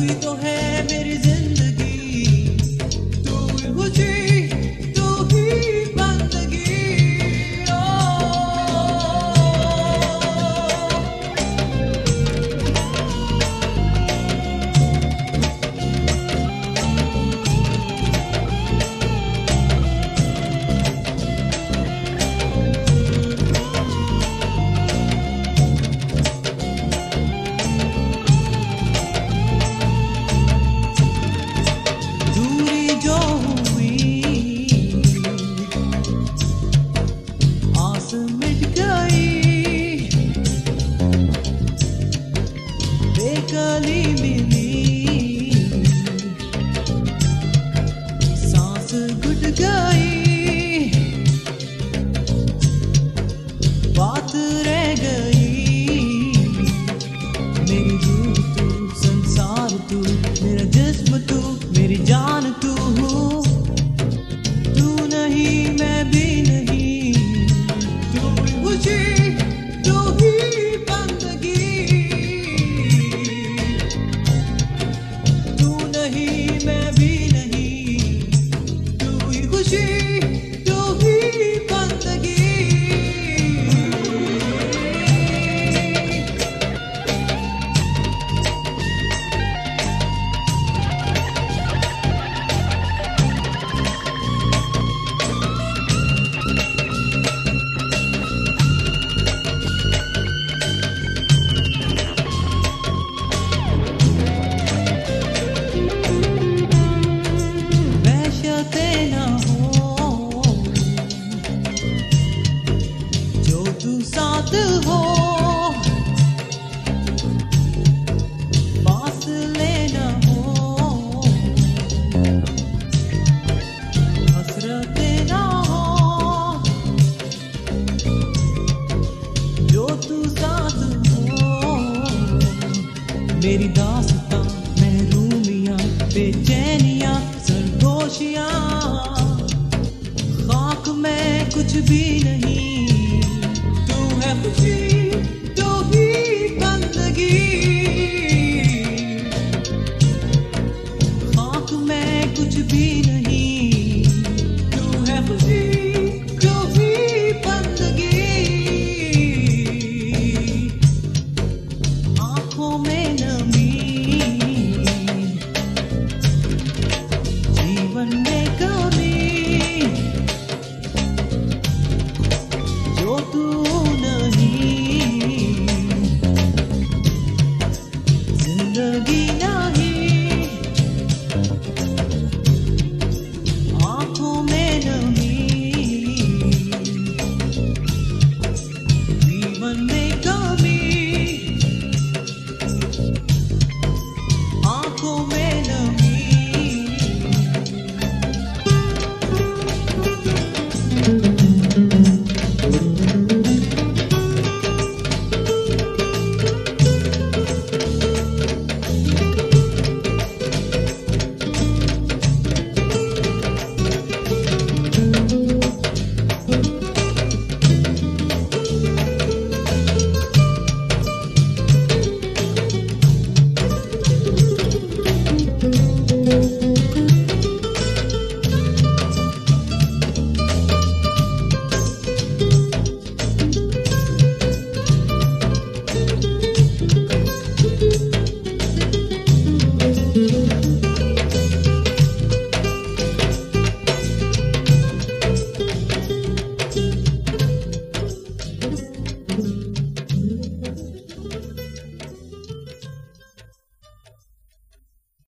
تو ہی تو ہے دو میری داستان محرومیاں بے چینیاں سرگوشیاں۔ خاک میں کچھ بھی نہیں